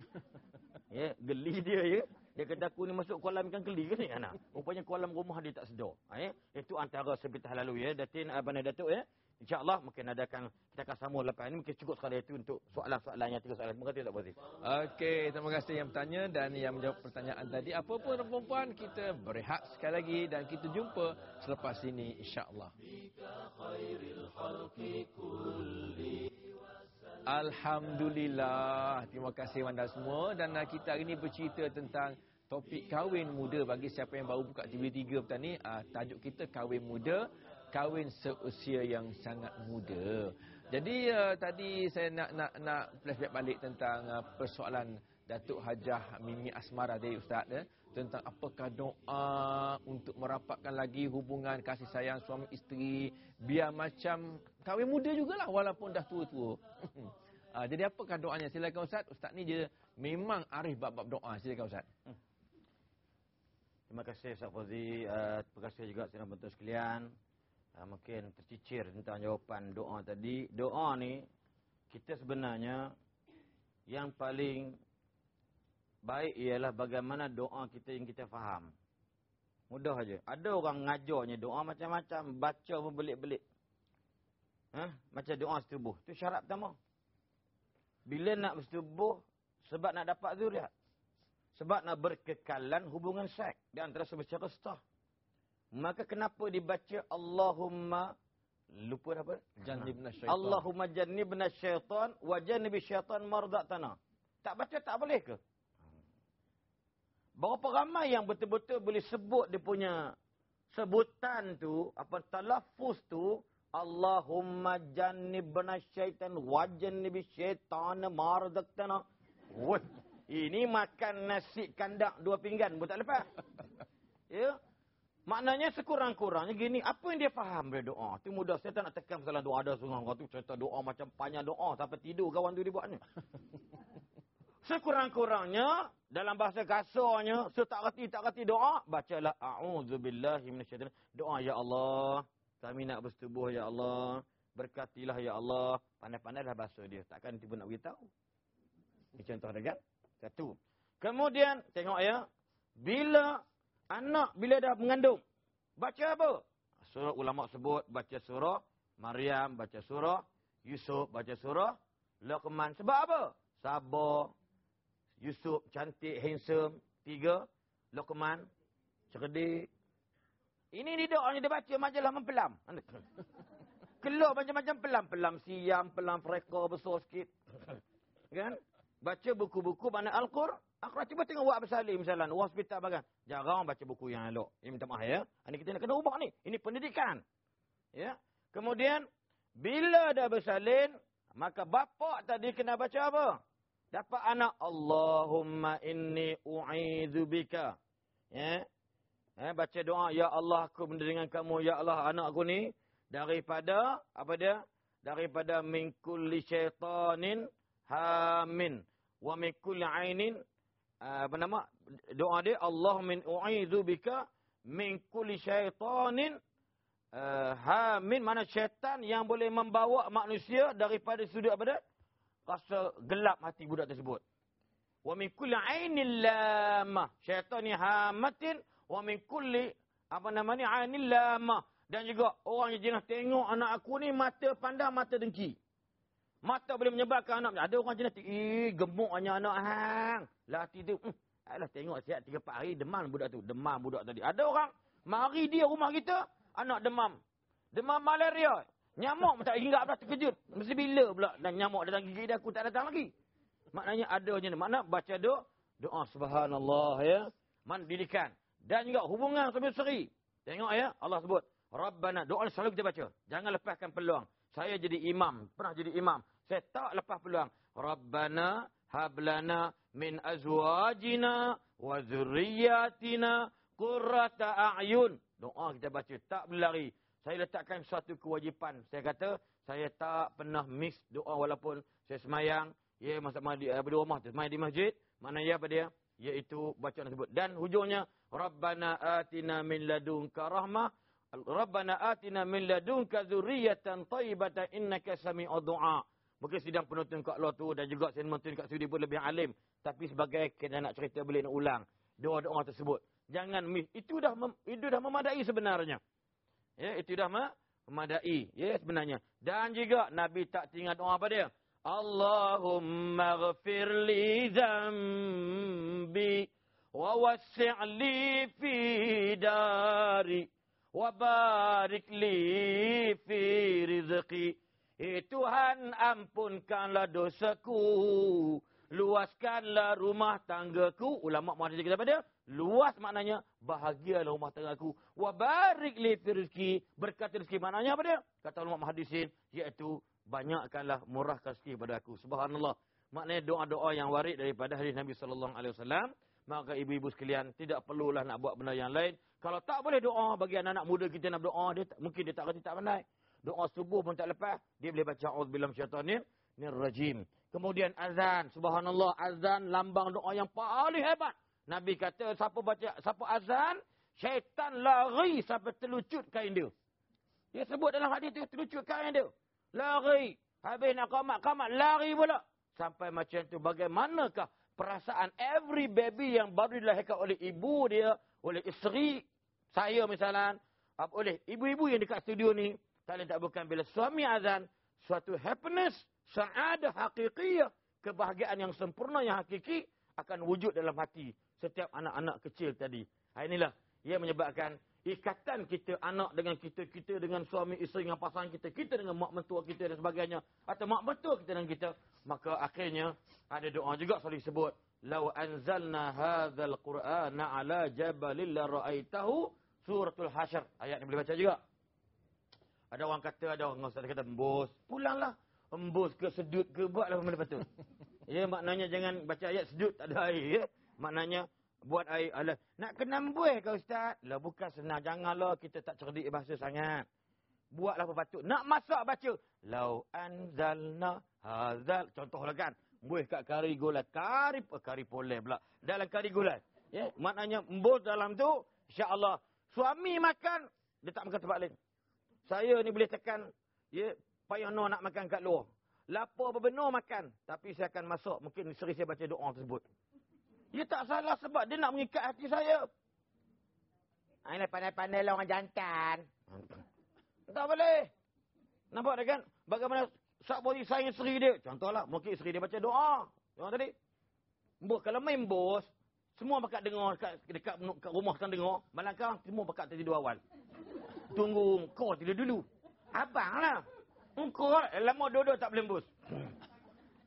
ya, geli dia ya. Dia kata aku ni masuk kolam ikan keli ke ni anak. Rupanya kolam rumah dia tak sedar. Ha, ya. Itu antara sebentar lalu ya. Datin Abang Datuk ya. InsyaAllah mungkin ada akan kita akan sambung lepas ini. Mungkin cukup sekali itu untuk soalan-soalan yang tiga soalan. Terima kasih tak Bazi. Okey, terima kasih yang bertanya dan yang menjawab pertanyaan tadi. Apa pun perempuan kita berehat sekali lagi dan kita jumpa selepas ini insyaAllah. Alhamdulillah. Terima kasih anda semua. Dan uh, kita hari ini bercerita tentang topik kahwin muda bagi siapa yang baru buka TV3 petang ni. Uh, tajuk kita kahwin muda, kahwin seusia yang sangat muda. Jadi uh, tadi saya nak nak nak flashback balik tentang uh, persoalan Datuk Hajah Mimi Asmara tadi Ustaz ya, tentang apakah doa untuk merapatkan lagi hubungan kasih sayang suami isteri biar macam kahwin muda jugalah walaupun dah tua-tua. uh, jadi apakah doanya? Silakan Ustaz. Ustaz ni dia memang arif bab-bab doa. Silakan Ustaz. Hmm. Terima kasih Ustaz Fauzi. Uh, terima kasih juga sedang bentuk sekalian. Uh, mungkin tercicir tentang jawapan doa tadi. Doa ni kita sebenarnya yang paling baik ialah bagaimana doa kita yang kita faham. Mudah aja. Ada orang ngajarnya doa macam-macam, baca berbelit-belit. Ha? Macam doa setubuh. Itu syarat pertama. Bila nak bersetubuh, sebab nak dapat zuriat. Sebab nak berkekalan hubungan seks. Di antara sebab secara setah. Maka kenapa dibaca Allahumma lupa apa? Jannibna syaitan. Allahumma jannibna syaitan wa jannibi syaitan mardatana. Tak baca tak boleh ke? Berapa ramai yang betul-betul boleh sebut dia punya sebutan tu, apa talafuz tu, Allahumma jannibna syaitan wa jannibi syaitan mardatana. Wah, ini makan nasi kandak dua pinggan pun tak lepas. Ya. Maknanya sekurang-kurangnya gini, apa yang dia faham dari doa? Itu mudah, saya tak nak tekan masalah doa ada sungai. Kau tu cerita doa macam panjang doa sampai tidur kawan tu dia buatnya. Sekurang-kurangnya dalam bahasa kasarnya, setak reti tak reti doa, bacalah a'udzubillahi minasyaitan. Doa ya Allah, kami nak bersetubuh ya Allah, berkatilah ya Allah. Pandai-pandailah bahasa dia, takkan tiba nak beritahu. Ini contoh dia kan? Satu. Kemudian tengok ya, bila anak bila dah mengandung, baca apa? Surah ulama sebut baca surah Maryam baca surah Yusuf baca surah Luqman. Sebab apa? Sabar, Yusuf cantik, handsome. Tiga, Luqman, cerdik. Ini ni doanya dia baca majalah mempelam. Keluar macam-macam pelam. Pelam siam, pelam freka besar sikit. Kan? Baca buku-buku mana Al-Qur. Aku cuba tengok buat bersalin misalnya. Hospital bagan. Jarang baca buku yang elok. Ini minta maaf ya. Ini kita nak kena ubah ni. Ini pendidikan. Ya. Kemudian, bila dah bersalin, maka bapak tadi kena baca apa? Dapat anak Allahumma inni u'idzubika. Ya. Eh, baca doa ya Allah aku dengan kamu ya Allah anak aku ni daripada apa dia? Daripada min kulli syaitanin hamin wa min kulli ainin apa nama? Doa dia Allah min u'idzu bika min kulli syaitanin uh, ha min mana syaitan yang boleh membawa manusia daripada sudut apa dia? Rasa gelap hati budak tersebut. Wa min kulli ainil lamah syaitan ni hamatin. Wa min kulli apa nama ni ainil lamah dan juga orang yang jenis tengok anak aku ni mata pandang mata dengki Mata boleh menyebabkan anak. Ada orang jenis, eh gemuk hanya anak hang. Lati tu, hmm, alah tengok siap 3 4 hari demam budak tu. Demam budak tadi. Ada orang mari dia rumah kita, anak demam. Demam malaria. Nyamuk tak ingat pula terkejut. Mesti bila pula dan nyamuk datang gigi dia aku tak datang lagi. Maknanya ada ni. Makna baca doa, doa subhanallah ya. Man didikan. Dan juga hubungan sambil seri. Tengok ya, Allah sebut. Rabbana, doa selalu kita baca. Jangan lepaskan peluang. Saya jadi imam, pernah jadi imam. Saya tak lepas peluang. Rabbana hablana min azwajina wa zurriyatina qurrata a'yun. Doa kita baca. Tak berlari. Saya letakkan suatu kewajipan. Saya kata, saya tak pernah miss doa walaupun saya semayang. Ya, masa di, uh, rumah tu. Semayang di masjid. Mana ya apa dia? Iaitu bacaan tersebut. Dan hujungnya, Rabbana atina min ladunka rahmah. Rabbana atina min ladunka zurriyatan taibatan innaka sami'u du'a. Mungkin sidang penonton kat luar tu dan juga sidang penonton kat sudi pun lebih alim. Tapi sebagai kena nak cerita boleh nak ulang. Doa-doa tersebut. Jangan miss. Itu dah mem, itu dah memadai sebenarnya. Ya, itu dah memadai. Ya, sebenarnya. Dan juga Nabi tak tinggal doa apa dia? Allahumma ghafir li zambi wa wasi' fi dari wa barik li fi rizqi. Eh Tuhan ampunkanlah dosaku. Luaskanlah rumah tanggaku. Ulama mahu kita pada Luas maknanya bahagialah rumah tanggaku. Wa barik li rizki. Berkat rezeki maknanya apa dia? Kata ulama hadisin. Iaitu banyakkanlah murah rezeki pada aku. Subhanallah. Maknanya doa-doa yang warid daripada hadis Nabi SAW. Maka ibu-ibu sekalian tidak perlulah nak buat benda yang lain. Kalau tak boleh doa bagi anak-anak muda kita nak berdoa. Dia tak, mungkin dia tak kerti tak pandai doa subuh pun tak lepas, dia boleh baca auzubillahi minasyaitanir rajim. Kemudian azan, subhanallah, azan lambang doa yang paling hebat. Nabi kata siapa baca siapa azan, syaitan lari sampai terlucut kain dia. Dia sebut dalam hadis tu terlucut kain dia. Lari. Habis nak qamat lari pula. Sampai macam tu bagaimanakah perasaan every baby yang baru dilahirkan oleh ibu dia, oleh isteri saya misalnya, oleh ibu-ibu yang dekat studio ni, tak lain tak bukan bila suami azan, suatu happiness, sa'adah hakikiyah, kebahagiaan yang sempurna yang hakiki akan wujud dalam hati setiap anak-anak kecil tadi. Ha, inilah ia menyebabkan ikatan kita anak dengan kita, kita dengan suami isteri dengan pasangan kita, kita dengan mak mentua kita dan sebagainya atau mak mentua kita dengan kita, maka akhirnya ada doa juga selalu disebut Lau anzalna hadzal Qur'ana ala jabalin la ra'aitahu suratul hasyr. Ayat ni boleh baca juga. Ada orang kata, ada orang ustaz kata embus. Pulanglah. Embus ke sedut ke buatlah benda patut. ya maknanya jangan baca ayat sedut tak ada air ya. Maknanya buat air alah nak kena embus ke ustaz? Lah bukan senang janganlah kita tak cerdik bahasa sangat. Buatlah apa patut. Nak masak baca lau anzalna hadzal contohlah kan. Embus kat kari gulai, kari kari poleh pula. Dalam kari gulai. Ya, maknanya embus dalam tu insya-Allah suami makan dia tak makan tempat lain. Saya ni boleh tekan, ya, payah no nak makan kat luar. Lapar berbenar makan. Tapi saya akan masuk. Mungkin seri saya baca doa tersebut. Dia tak salah sebab dia nak mengikat hati saya. Ah, ini pandai-pandai lah orang jantan. Tak boleh. Nampak tak kan? Bagaimana sak body sayang isteri dia. Contohlah. Mungkin isteri dia baca doa. Doa tadi. Bos, kalau main bos. Semua bakat dengar dekat, dekat, dekat rumah kan dengar. Malangkah semua bakat tertidur awal. Tunggu kau tidur dulu. Abang lah. Engkau lama duduk tak boleh embus.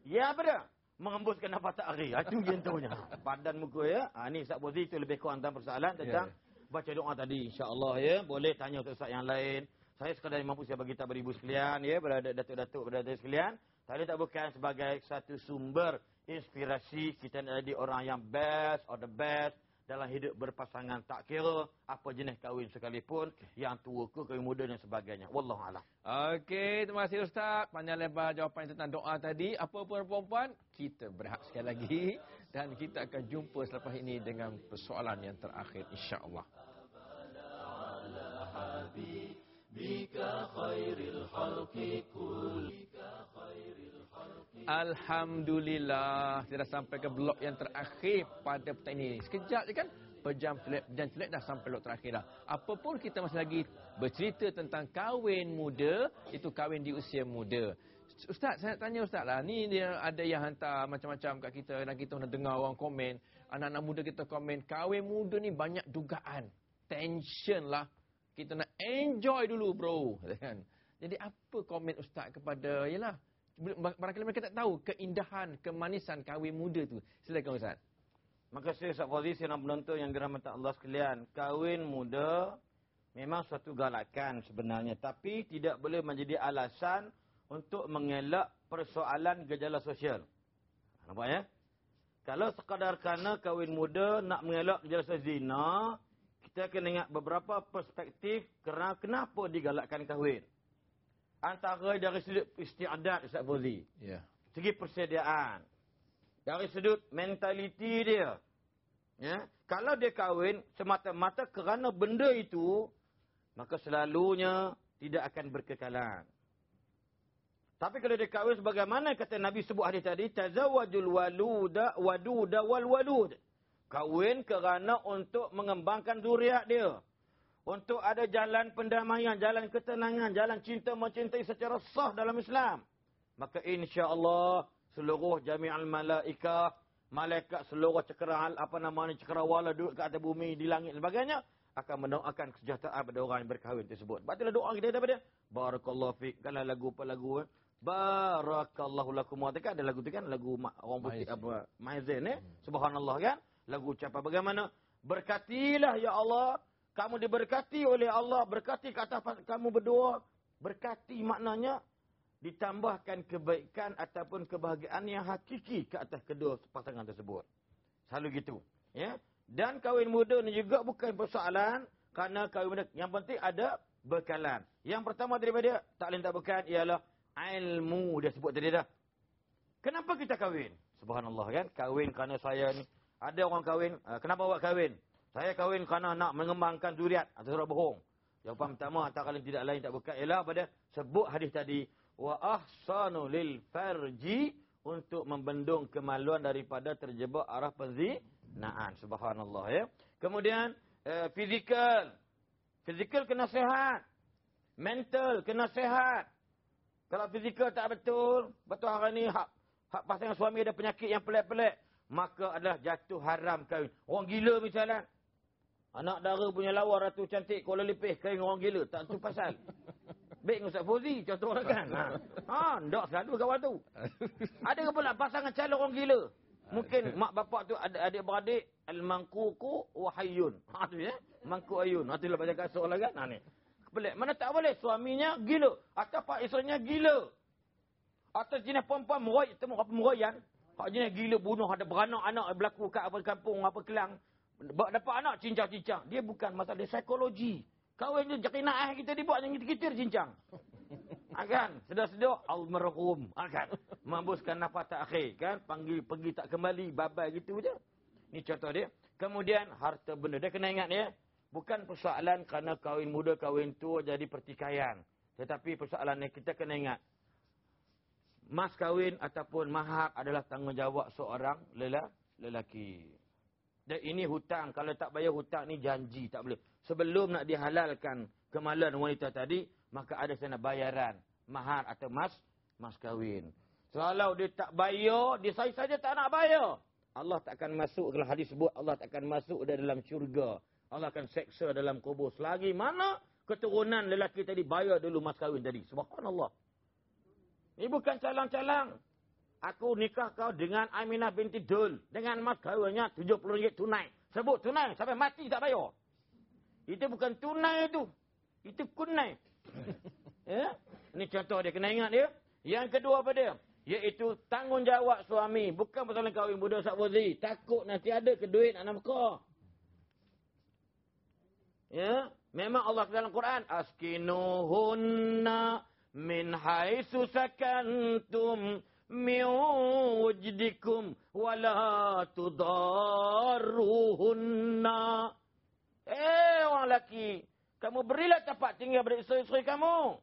Ya apa dia? Mengembuskan nafas tak hari. Itu gentunya. Padan muka ya. Ha, ni Ustaz Bozi itu lebih kurang tentang persoalan. Tentang yeah. baca doa tadi. InsyaAllah ya. Boleh tanya Ustaz yang lain. Saya sekadar mampu saya bagi tahu ibu sekalian. Ya. Berada datuk-datuk berada sekalian. Tadi tak bukan sebagai satu sumber inspirasi. Kita nak jadi orang yang best or the best. Dalam hidup berpasangan. Tak kira apa jenis kahwin sekalipun. Yang tua ke, kahwin muda dan sebagainya. Wallahualam. Okey, terima kasih Ustaz. Panjang lebar jawapan tentang doa tadi. Apa pun perempuan, kita berehat sekali lagi. Dan kita akan jumpa selepas ini dengan persoalan yang terakhir. InsyaAllah. Alhamdulillah. Kita dah sampai ke blok yang terakhir pada petang ini. Sekejap je kan? Pejam telik, pejam telik dah sampai blok terakhir dah. Apapun kita masih lagi bercerita tentang kahwin muda Itu kahwin di usia muda. Ustaz, saya tanya Ustaz lah. Ni dia ada yang hantar macam-macam kat kita. Dan kita nak dengar orang komen. Anak-anak muda kita komen Kahwin muda ni banyak dugaan. Tension lah. Kita nak enjoy dulu bro. Kan? Jadi apa komen Ustaz kepada Yalah barangkali mereka tak tahu keindahan, kemanisan kahwin muda tu. Silakan Ustaz. Maka saya Ustaz Fazli, saya nak menonton yang dirahmati Allah sekalian. Kahwin muda memang suatu galakan sebenarnya. Tapi tidak boleh menjadi alasan untuk mengelak persoalan gejala sosial. Nampak ya? Kalau sekadar kerana kahwin muda nak mengelak gejala sosial zina, kita akan ingat beberapa perspektif kerana kenapa digalakkan kahwin antara dari sudut istiadat Ustaz Fauzi. Ya. Segi persediaan. Dari sudut mentaliti dia. Ya. Kalau dia kahwin semata-mata kerana benda itu, maka selalunya tidak akan berkekalan. Tapi kalau dia kahwin sebagaimana kata Nabi sebut hadis tadi, tazawwajul waluda waduda wal walud. Kahwin kerana untuk mengembangkan zuriat dia. Untuk ada jalan pendamaian, jalan ketenangan, jalan cinta mencintai secara sah dalam Islam. Maka insya Allah seluruh jami'al malaikah, malaikat seluruh cekera apa namanya cekrawala duduk ke atas bumi di langit dan sebagainya akan mendoakan kesejahteraan pada orang yang berkahwin tersebut. Bacalah doa kita daripada barakallahu fiik. Kalau lagu apa lagu eh? Barakallahu lakum wa ada lagu tu kan lagu orang putih apa Maizin eh? Subhanallah kan? Lagu ucapan bagaimana? Berkatilah ya Allah kamu diberkati oleh Allah, berkati ke atas kamu berdua. Berkati maknanya ditambahkan kebaikan ataupun kebahagiaan yang hakiki ke atas kedua pasangan tersebut. Selalu gitu. Ya? Dan kahwin muda ni juga bukan persoalan kerana kahwin muda. Yang penting ada bekalan. Yang pertama daripada tak lain tak bukan ialah ilmu. Dia sebut tadi dah. Kenapa kita kahwin? Subhanallah kan. Kahwin kerana saya ni. Ada orang kahwin. Ah, kenapa buat kahwin? Saya kahwin kerana nak mengembangkan zuriat atau surah bohong. Jawapan pertama tak kalian tidak lain tak bukan ialah pada sebut hadis tadi wa ahsanu lil farji untuk membendung kemaluan daripada terjebak arah penzinaan. Subhanallah ya. Kemudian uh, fizikal. Fizikal kena sehat. Mental kena sehat. Kalau fizikal tak betul, betul hari ni hak, hak pasangan suami ada penyakit yang pelik-pelik, maka adalah jatuh haram kahwin. Orang gila misalnya, Anak dara punya lawa ratu cantik Kuala Lepeh kain orang gila. Tak tu pasal. Baik dengan Ustaz Fauzi contoh lah kan. Ha, ha ndak selalu kawan tu. Ada ke pula pasangan calon orang gila. Mungkin mak bapak tu ada adik-beradik al-mangkuku wa hayyun. Ha tu ya. Mangku ayun. Ha tu lah baca kasut lah kan. Ha ni. Pelik. Mana tak boleh suaminya gila atau pak isterinya gila. Atau jenis perempuan meroy, temu apa meroyan. Hak jenis gila bunuh ada beranak anak berlaku kat apa kampung apa kelang. Dapat anak cincang-cincang. Dia bukan masalah dia psikologi. Kahwin je jakinah kita dibuat yang kita cincang. Akan sedar-sedar almarhum akan mambuskan nafas tak akhir kan panggil pergi tak kembali babai gitu je. Ni contoh dia. Kemudian harta benda dia kena ingat ya. Bukan persoalan kerana kahwin muda kahwin tua jadi pertikaian. Tetapi persoalan ni kita kena ingat. Mas kahwin ataupun mahar adalah tanggungjawab seorang lelaki. Dan ini hutang. Kalau tak bayar hutang ni janji. Tak boleh. Sebelum nak dihalalkan kemaluan wanita tadi. Maka ada sana bayaran. Mahar atau mas. Mas kahwin. Kalau dia tak bayar. Dia saja-saja tak nak bayar. Allah tak akan masuk. Kalau hadis sebut. Allah tak akan masuk dalam syurga. Allah akan seksa dalam kubur. Selagi mana keturunan lelaki tadi bayar dulu mas kahwin tadi. Subhanallah. Ini bukan calang-calang. Aku nikah kau dengan Aminah binti Dul. Dengan mas kahwinnya RM70 tunai. Sebut tunai. Sampai mati tak bayar. Itu bukan tunai itu. Itu kunai. ya? Ini contoh dia. Kena ingat dia. Yang kedua apa dia? Iaitu tanggungjawab suami. Bukan pasal kahwin muda Ustaz Takut nanti ada ke duit anak muka. Ya, memang Allah dalam Quran askinuhunna min haitsu sakantum min wujdikum wala tudarruhunna. Eh orang lelaki, kamu berilah tempat tinggal pada isteri-isteri kamu.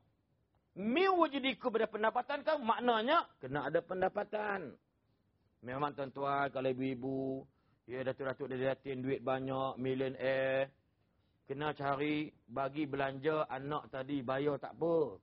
Min wujdikum pada pendapatan kamu maknanya kena ada pendapatan. Memang tuan-tuan kalau ibu-ibu ya datuk-datuk dia datin duit banyak, millionaire kena cari bagi belanja anak tadi bayar tak apa.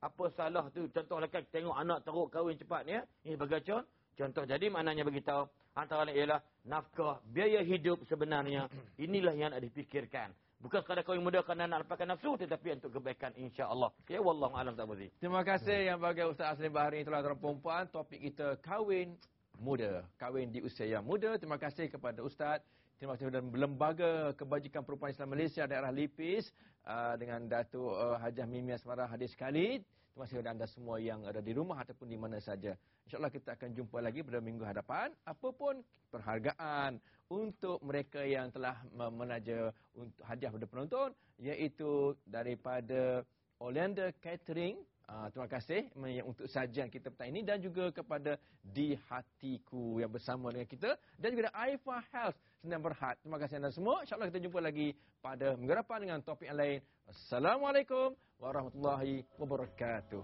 Apa salah tu? Contoh kan tengok anak teruk kahwin cepat ni ya. Ini sebagai contoh. Contoh jadi maknanya beritahu antara lain ialah nafkah, biaya hidup sebenarnya inilah yang nak dipikirkan. Bukan sekadar kahwin muda kerana nak lepaskan nafsu tetapi untuk kebaikan insya-Allah. Ya wallahu alam tak boleh. Terima kasih yang bagi Ustaz Aslim Bahari telah tuan perempuan topik kita kahwin muda, kahwin di usia yang muda. Terima kasih kepada Ustaz Terima kasih kepada Lembaga Kebajikan Perempuan Islam Malaysia daerah Lipis uh, dengan Datuk uh, Hajah Mimi Asmara hadir sekali. Terima kasih kepada anda semua yang ada di rumah ataupun di mana saja. InsyaAllah kita akan jumpa lagi pada minggu hadapan. Apapun perhargaan untuk mereka yang telah menaja untuk hadiah kepada penonton iaitu daripada Olander Catering Uh, terima kasih untuk sajian kita petang ini dan juga kepada Di Hatiku yang bersama dengan kita dan juga Aifa Health Senang Berhad. Terima kasih anda semua. InsyaAllah kita jumpa lagi pada minggu depan dengan topik yang lain. Assalamualaikum warahmatullahi wabarakatuh.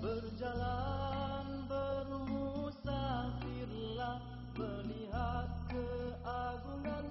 Berjalan bermusafirlah melihat keagungan